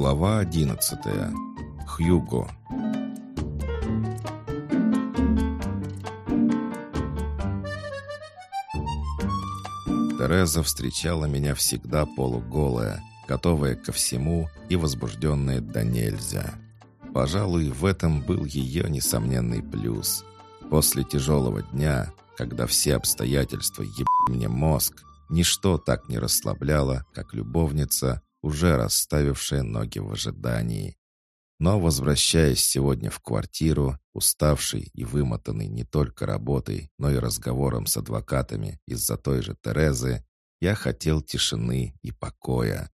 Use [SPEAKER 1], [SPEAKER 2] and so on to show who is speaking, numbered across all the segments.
[SPEAKER 1] Глава одиннадцатая. Хьюго. Тереза встречала меня всегда полуголая, готовая ко всему и возбужденная до нельзя. Пожалуй, в этом был ее несомненный плюс. После тяжелого дня, когда все обстоятельства еб мне мозг, ничто так не расслабляло, как любовница, уже расставившая ноги в ожидании. Но, возвращаясь сегодня в квартиру, уставший и вымотанный не только работой, но и разговором с адвокатами из-за той же Терезы, я хотел тишины и покоя.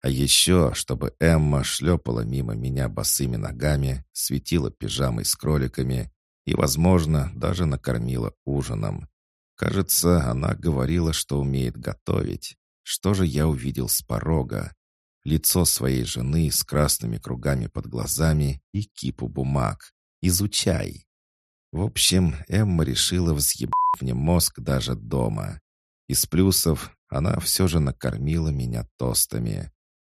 [SPEAKER 1] А еще, чтобы Эмма шлепала мимо меня босыми ногами, светила пижамой с кроликами и, возможно, даже накормила ужином. Кажется, она говорила, что умеет готовить. Что же я увидел с порога? Лицо своей жены с красными кругами под глазами и кипу бумаг. «Изучай!» В общем, Эмма решила взъебать мне мозг даже дома. Из плюсов она все же накормила меня тостами.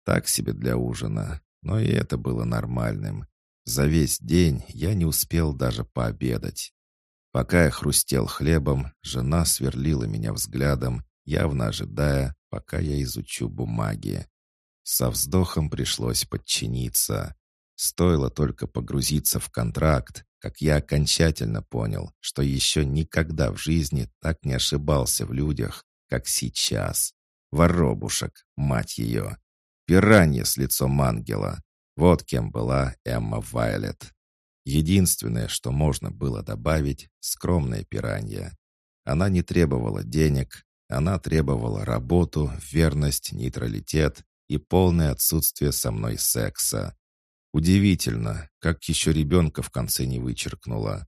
[SPEAKER 1] Так себе для ужина, но и это было нормальным. За весь день я не успел даже пообедать. Пока я хрустел хлебом, жена сверлила меня взглядом, явно ожидая, пока я изучу бумаги. Со вздохом пришлось подчиниться. Стоило только погрузиться в контракт, как я окончательно понял, что еще никогда в жизни так не ошибался в людях, как сейчас. Воробушек, мать ее. Пиранья с лицом ангела. Вот кем была Эмма Вайлет. Единственное, что можно было добавить — скромная пиранья. Она не требовала денег, она требовала работу, верность, нейтралитет и полное отсутствие со мной секса. Удивительно, как еще ребенка в конце не вычеркнула.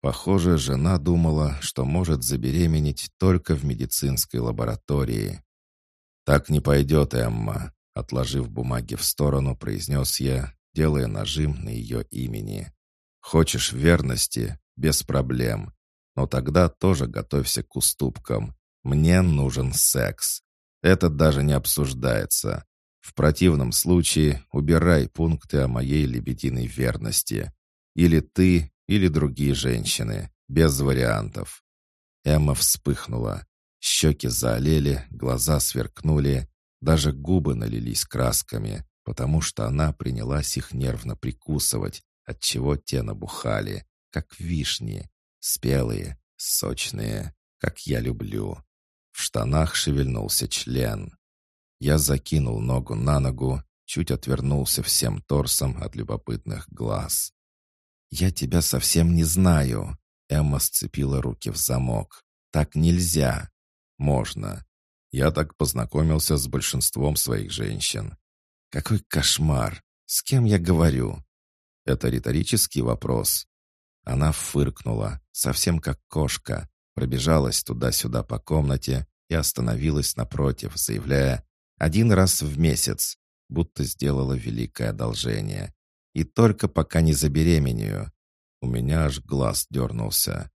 [SPEAKER 1] Похоже, жена думала, что может забеременеть только в медицинской лаборатории. «Так не пойдет, Эмма», — отложив бумаги в сторону, произнес я, делая нажим на ее имени. «Хочешь верности? Без проблем. Но тогда тоже готовься к уступкам. Мне нужен секс. Это даже не обсуждается. В противном случае убирай пункты о моей лебединой верности. Или ты, или другие женщины. Без вариантов». Эмма вспыхнула. Щеки заолели, глаза сверкнули, даже губы налились красками, потому что она принялась их нервно прикусывать, отчего те набухали, как вишни, спелые, сочные, как я люблю. В штанах шевельнулся член. Я закинул ногу на ногу, чуть отвернулся всем торсом от любопытных глаз. «Я тебя совсем не знаю», — Эмма сцепила руки в замок. «Так нельзя». «Можно. Я так познакомился с большинством своих женщин». «Какой кошмар! С кем я говорю?» «Это риторический вопрос». Она фыркнула, совсем как кошка, пробежалась туда-сюда по комнате и остановилась напротив, заявляя один раз в месяц, будто сделала великое одолжение. И только пока не забеременею. У меня аж глаз дернулся.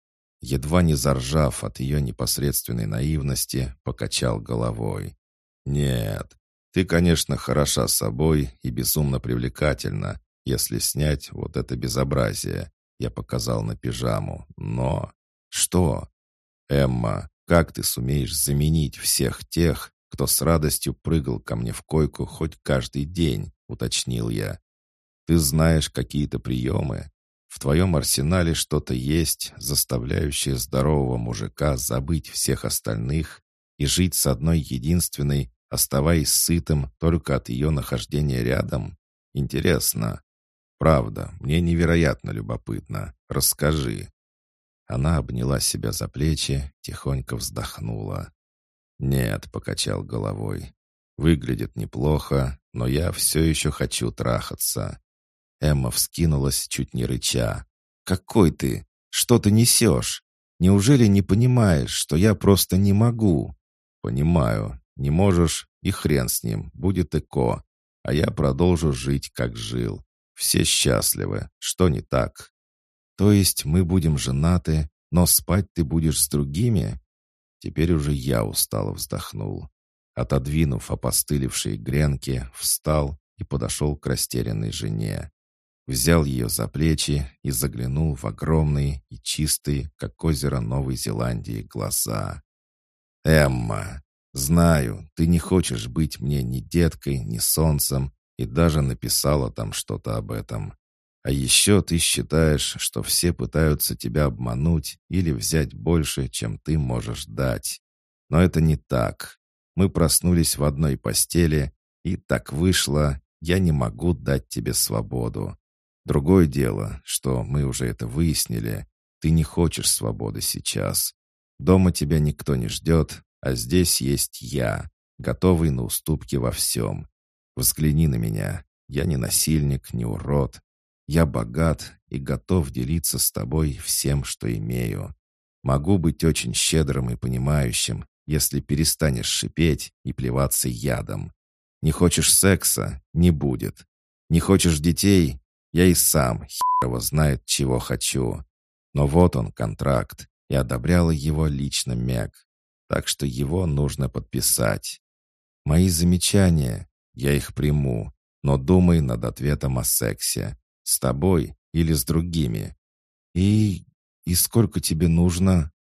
[SPEAKER 1] Едва не заржав от ее непосредственной наивности, покачал головой. «Нет, ты, конечно, хороша собой и безумно привлекательна, если снять вот это безобразие», я показал на пижаму. «Но...» «Что?» «Эмма, как ты сумеешь заменить всех тех, кто с радостью прыгал ко мне в койку хоть каждый день», — уточнил я. «Ты знаешь какие-то приемы? В твоем арсенале что-то есть, заставляющее здорового мужика забыть всех остальных и жить с одной единственной, оставаясь сытым только от ее нахождения рядом? Интересно. Правда, мне невероятно любопытно. Расскажи». Она обняла себя за плечи, тихонько вздохнула. «Нет», — покачал головой. «Выглядит неплохо, но я все еще хочу трахаться». Эмма вскинулась, чуть не рыча. «Какой ты? Что ты несешь? Неужели не понимаешь, что я просто не могу?» «Понимаю. Не можешь, и хрен с ним, будет эко. А я продолжу жить, как жил. Все счастливы. Что не так?» «То есть мы будем женаты, но спать ты будешь с другими?» Теперь уже я устало вздохнул. Отодвинув опостылевшие гренки, встал и подошел к растерянной жене. Взял ее за плечи и заглянул в огромные и чистые, как озеро Новой Зеландии, глаза. «Эмма, знаю, ты не хочешь быть мне ни деткой, ни солнцем, и даже написала там что-то об этом. А еще ты считаешь, что все пытаются тебя обмануть или взять больше, чем ты можешь дать. Но это не так. Мы проснулись в одной постели, и так вышло, я не могу дать тебе свободу. Другое дело, что мы уже это выяснили. Ты не хочешь свободы сейчас. Дома тебя никто не ждет, а здесь есть я, готовый на уступки во всем. Взгляни на меня. Я не насильник, не урод. Я богат и готов делиться с тобой всем, что имею. Могу быть очень щедрым и понимающим, если перестанешь шипеть и плеваться ядом. Не хочешь секса — не будет. Не хочешь детей я и сам херово знает, чего хочу. Но вот он, контракт, и одобряла его лично Мег. Так что его нужно подписать. Мои замечания, я их приму, но думай над ответом о сексе. С тобой или с другими. И... и сколько тебе нужно?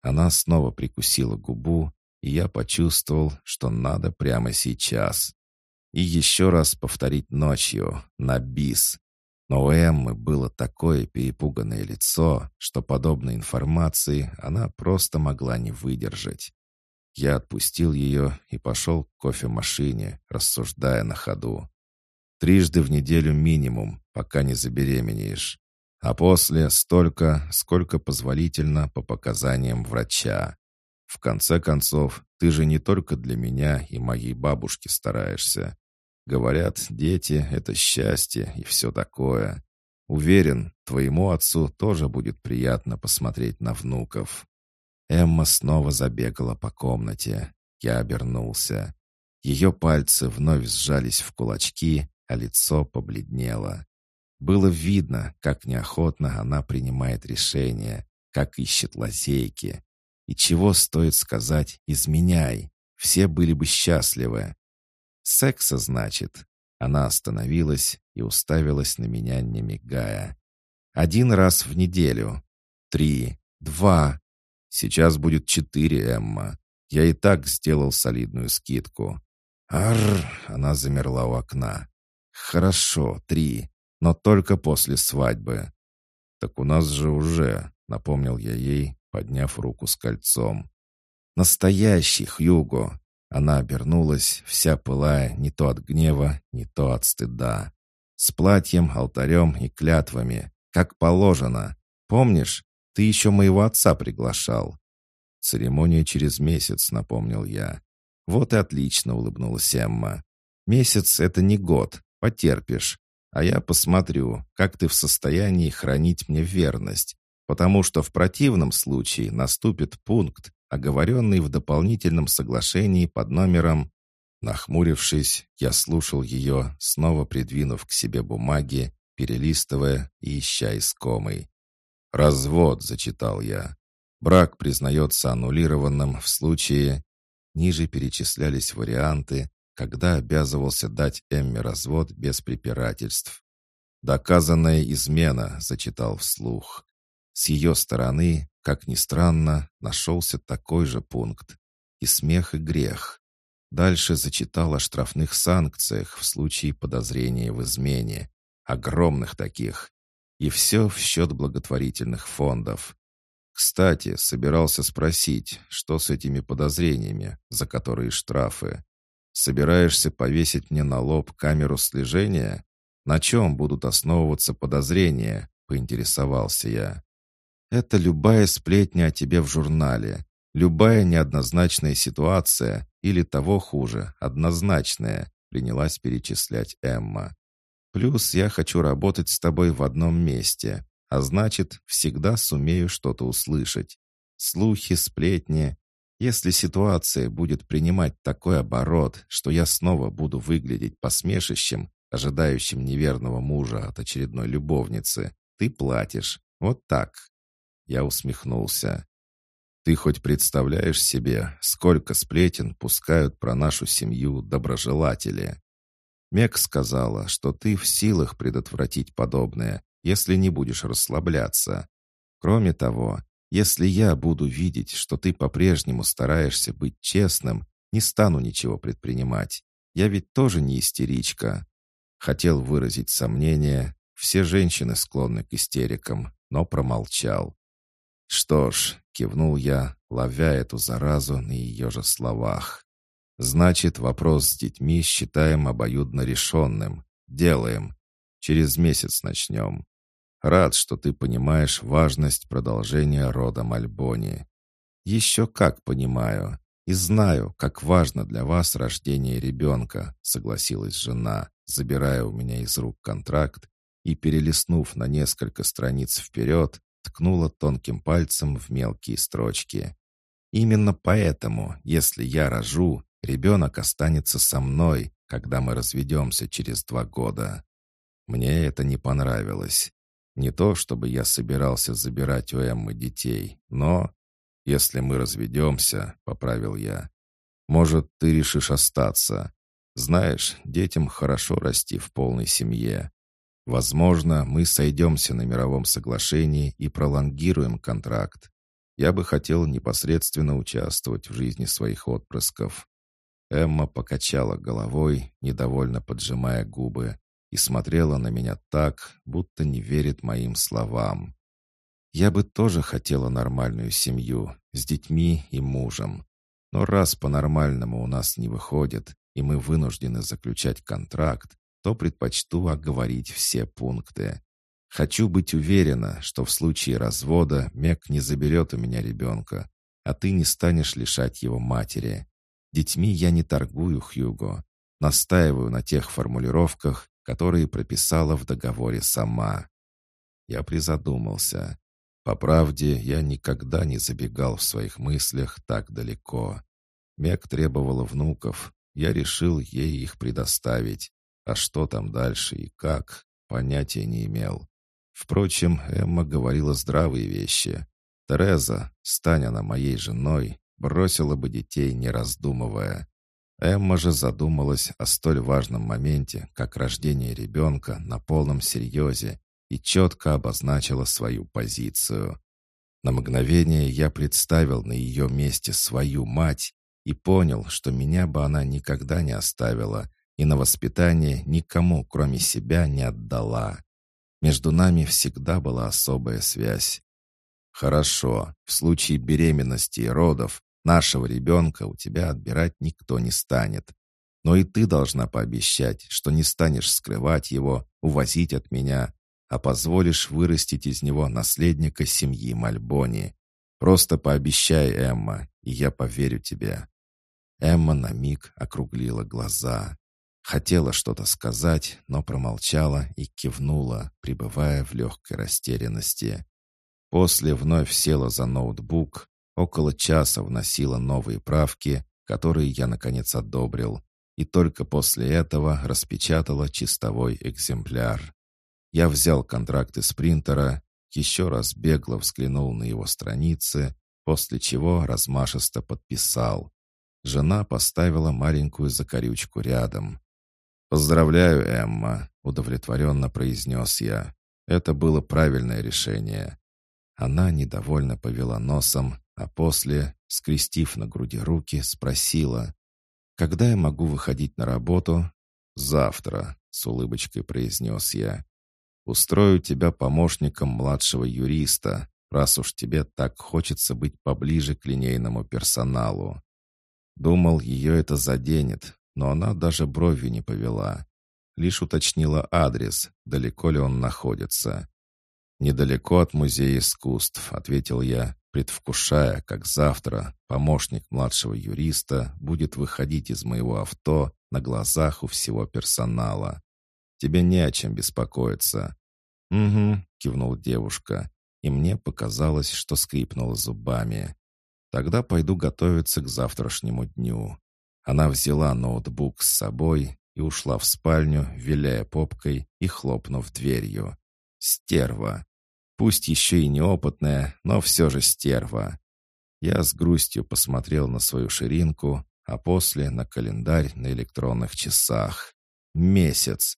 [SPEAKER 1] Она снова прикусила губу, и я почувствовал, что надо прямо сейчас. И еще раз повторить ночью, на бис, но у Эммы было такое перепуганное лицо, что подобной информации она просто могла не выдержать. Я отпустил ее и пошел к кофемашине, рассуждая на ходу. Трижды в неделю минимум, пока не забеременеешь. А после столько, сколько позволительно по показаниям врача. В конце концов, ты же не только для меня и моей бабушки стараешься. Говорят, дети — это счастье и все такое. Уверен, твоему отцу тоже будет приятно посмотреть на внуков». Эмма снова забегала по комнате. Я обернулся. Ее пальцы вновь сжались в кулачки, а лицо побледнело. Было видно, как неохотно она принимает решения, как ищет лазейки. И чего стоит сказать «изменяй», все были бы счастливы. «Секса, значит?» Она остановилась и уставилась на меня, не мигая. «Один раз в неделю. Три. Два. Сейчас будет четыре, Эмма. Я и так сделал солидную скидку». «Арр!» — она замерла у окна. «Хорошо, три. Но только после свадьбы». «Так у нас же уже», — напомнил я ей, подняв руку с кольцом. «Настоящий, Хьюго. Она обернулась, вся пылая не то от гнева, не то от стыда. С платьем, алтарем и клятвами, как положено. Помнишь, ты еще моего отца приглашал. Церемония через месяц, напомнил я. Вот и отлично, улыбнулась Эмма. Месяц — это не год, потерпишь. А я посмотрю, как ты в состоянии хранить мне верность, потому что в противном случае наступит пункт, оговоренный в дополнительном соглашении под номером... Нахмурившись, я слушал ее, снова придвинув к себе бумаги, перелистывая и ища искомый. «Развод», — зачитал я. «Брак признается аннулированным в случае...» Ниже перечислялись варианты, когда обязывался дать Эмме развод без препирательств. «Доказанная измена», — зачитал вслух. С ее стороны как ни странно, нашелся такой же пункт. И смех, и грех. Дальше зачитал о штрафных санкциях в случае подозрения в измене. Огромных таких. И все в счет благотворительных фондов. Кстати, собирался спросить, что с этими подозрениями, за которые штрафы. Собираешься повесить мне на лоб камеру слежения? На чем будут основываться подозрения? Поинтересовался я. Это любая сплетня о тебе в журнале, любая неоднозначная ситуация или того хуже, однозначная, принялась перечислять Эмма. Плюс я хочу работать с тобой в одном месте, а значит, всегда сумею что-то услышать. Слухи, сплетни. Если ситуация будет принимать такой оборот, что я снова буду выглядеть посмешищем, ожидающим неверного мужа от очередной любовницы, ты платишь. Вот так. Я усмехнулся. «Ты хоть представляешь себе, сколько сплетен пускают про нашу семью доброжелатели?» Мек сказала, что ты в силах предотвратить подобное, если не будешь расслабляться. Кроме того, если я буду видеть, что ты по-прежнему стараешься быть честным, не стану ничего предпринимать. Я ведь тоже не истеричка. Хотел выразить сомнение. Все женщины склонны к истерикам, но промолчал. «Что ж», — кивнул я, ловя эту заразу на ее же словах. «Значит, вопрос с детьми считаем обоюдно решенным. Делаем. Через месяц начнем. Рад, что ты понимаешь важность продолжения рода Мальбони. Еще как понимаю. И знаю, как важно для вас рождение ребенка», — согласилась жена, забирая у меня из рук контракт и, перелистнув на несколько страниц вперед, ткнула тонким пальцем в мелкие строчки. «Именно поэтому, если я рожу, ребенок останется со мной, когда мы разведемся через два года». Мне это не понравилось. Не то, чтобы я собирался забирать у Эммы детей, но... «Если мы разведемся», — поправил я, — «может, ты решишь остаться. Знаешь, детям хорошо расти в полной семье. Возможно, мы сойдемся на мировом соглашении и пролонгируем контракт. Я бы хотел непосредственно участвовать в жизни своих отпрысков». Эмма покачала головой, недовольно поджимая губы, и смотрела на меня так, будто не верит моим словам. «Я бы тоже хотела нормальную семью, с детьми и мужем. Но раз по-нормальному у нас не выходит, и мы вынуждены заключать контракт, то предпочту оговорить все пункты. Хочу быть уверена, что в случае развода Мек не заберет у меня ребенка, а ты не станешь лишать его матери. Детьми я не торгую, Хьюго. Настаиваю на тех формулировках, которые прописала в договоре сама. Я призадумался. По правде, я никогда не забегал в своих мыслях так далеко. Мек требовала внуков. Я решил ей их предоставить. А что там дальше и как, понятия не имел. Впрочем, Эмма говорила здравые вещи. Тереза, стань она моей женой, бросила бы детей, не раздумывая. Эмма же задумалась о столь важном моменте, как рождение ребенка на полном серьезе и четко обозначила свою позицию. На мгновение я представил на ее месте свою мать и понял, что меня бы она никогда не оставила, и на воспитание никому, кроме себя, не отдала. Между нами всегда была особая связь. Хорошо, в случае беременности и родов нашего ребенка у тебя отбирать никто не станет. Но и ты должна пообещать, что не станешь скрывать его, увозить от меня, а позволишь вырастить из него наследника семьи Мальбони. Просто пообещай, Эмма, и я поверю тебе». Эмма на миг округлила глаза. Хотела что-то сказать, но промолчала и кивнула, пребывая в легкой растерянности. После вновь села за ноутбук, около часа вносила новые правки, которые я, наконец, одобрил, и только после этого распечатала чистовой экземпляр. Я взял контракт из принтера, еще раз бегло взглянул на его страницы, после чего размашисто подписал. Жена поставила маленькую закорючку рядом. «Поздравляю, Эмма», — удовлетворенно произнес я. «Это было правильное решение». Она недовольно повела носом, а после, скрестив на груди руки, спросила. «Когда я могу выходить на работу?» «Завтра», — с улыбочкой произнес я. «Устрою тебя помощником младшего юриста, раз уж тебе так хочется быть поближе к линейному персоналу». Думал, ее это заденет, но она даже бровью не повела. Лишь уточнила адрес, далеко ли он находится. «Недалеко от Музея искусств», — ответил я, предвкушая, как завтра помощник младшего юриста будет выходить из моего авто на глазах у всего персонала. «Тебе не о чем беспокоиться». «Угу», — кивнул девушка, и мне показалось, что скрипнула зубами. «Тогда пойду готовиться к завтрашнему дню». Она взяла ноутбук с собой и ушла в спальню, виляя попкой и хлопнув дверью. Стерва. Пусть еще и неопытная, но все же стерва. Я с грустью посмотрел на свою ширинку, а после на календарь на электронных часах. Месяц.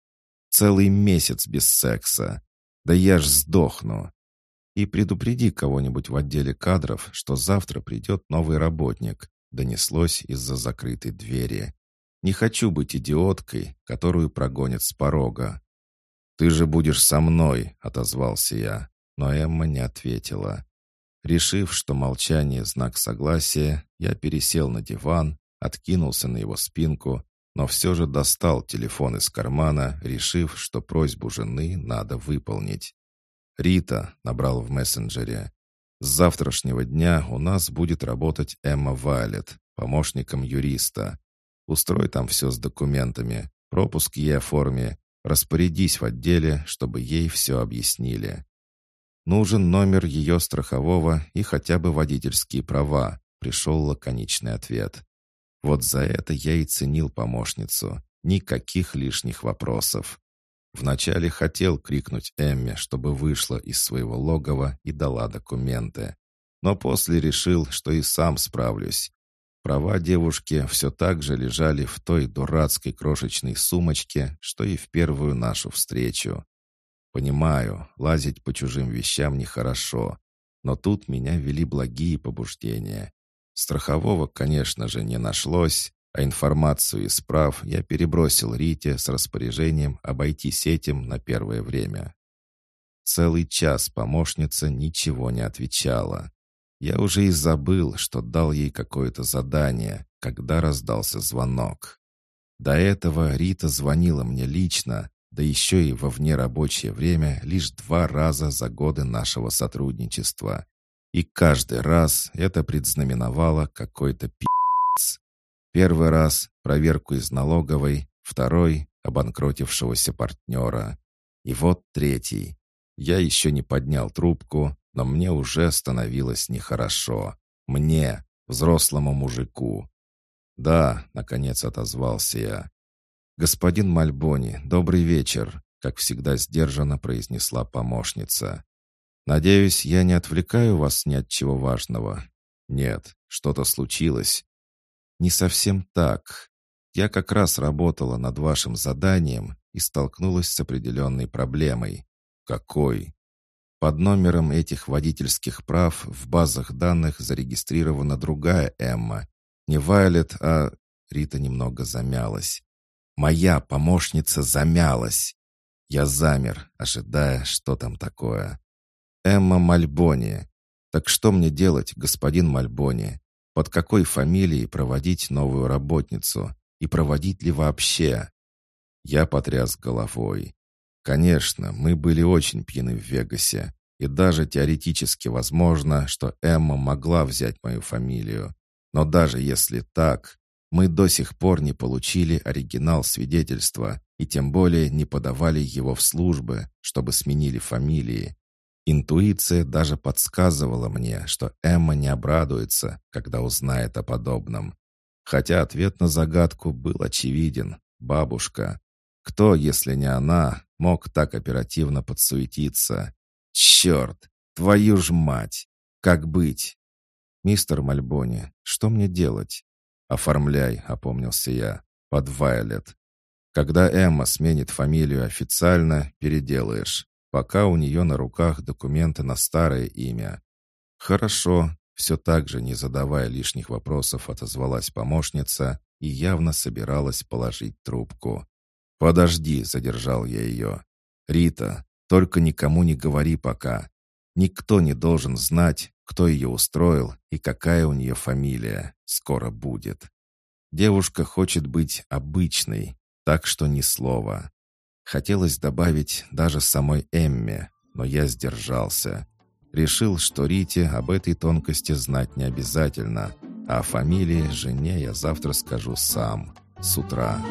[SPEAKER 1] Целый месяц без секса. Да я ж сдохну. И предупреди кого-нибудь в отделе кадров, что завтра придет новый работник, донеслось из-за закрытой двери. Не хочу быть идиоткой, которую прогонят с порога. «Ты же будешь со мной», — отозвался я, но Эмма не ответила. Решив, что молчание — знак согласия, я пересел на диван, откинулся на его спинку, но все же достал телефон из кармана, решив, что просьбу жены надо выполнить. «Рита», — набрал в мессенджере, — «с завтрашнего дня у нас будет работать Эмма Вайлет, помощником юриста. Устрой там все с документами, пропуск ей оформи, распорядись в отделе, чтобы ей все объяснили. Нужен номер ее страхового и хотя бы водительские права, пришел лаконичный ответ. Вот за это я и ценил помощницу. Никаких лишних вопросов. Вначале хотел крикнуть Эмме, чтобы вышла из своего логова и дала документы. Но после решил, что и сам справлюсь. Права девушки все так же лежали в той дурацкой крошечной сумочке, что и в первую нашу встречу. Понимаю, лазить по чужим вещам нехорошо, но тут меня вели благие побуждения. Страхового, конечно же, не нашлось, а информацию из прав я перебросил Рите с распоряжением обойтись этим на первое время. Целый час помощница ничего не отвечала. Я уже и забыл, что дал ей какое-то задание, когда раздался звонок. До этого Рита звонила мне лично, да еще и во внерабочее время лишь два раза за годы нашего сотрудничества. И каждый раз это предзнаменовало какой-то пи***ц. Первый раз — проверку из налоговой, второй — обанкротившегося партнера. И вот третий. Я еще не поднял трубку, но мне уже становилось нехорошо. Мне, взрослому мужику. «Да», — наконец отозвался я. «Господин Мальбони, добрый вечер», — как всегда сдержанно произнесла помощница. «Надеюсь, я не отвлекаю вас ни от чего важного?» «Нет, что-то случилось». «Не совсем так. Я как раз работала над вашим заданием и столкнулась с определенной проблемой». «Какой?» Под номером этих водительских прав в базах данных зарегистрирована другая Эмма. Не Вайлет, а... Рита немного замялась. Моя помощница замялась. Я замер, ожидая, что там такое. Эмма Мальбони. Так что мне делать, господин Мальбони? Под какой фамилией проводить новую работницу? И проводить ли вообще? Я потряс головой. Конечно, мы были очень пьяны в Вегасе, и даже теоретически возможно, что Эмма могла взять мою фамилию. Но даже если так, мы до сих пор не получили оригинал свидетельства и тем более не подавали его в службы, чтобы сменили фамилии. Интуиция даже подсказывала мне, что Эмма не обрадуется, когда узнает о подобном. Хотя ответ на загадку был очевиден. Бабушка. Кто, если не она, мог так оперативно подсуетиться? Черт! Твою ж мать! Как быть? Мистер Мальбони, что мне делать? Оформляй, опомнился я. Под Вайлет. Когда Эмма сменит фамилию официально, переделаешь пока у нее на руках документы на старое имя. «Хорошо», — все так же, не задавая лишних вопросов, отозвалась помощница и явно собиралась положить трубку. «Подожди», — задержал я ее. «Рита, только никому не говори пока. Никто не должен знать, кто ее устроил и какая у нее фамилия. Скоро будет. Девушка хочет быть обычной, так что ни слова. Хотелось добавить даже самой Эмме, но я сдержался. Решил, что Рите об этой тонкости знать не обязательно, а о фамилии жене я завтра скажу сам, с утра.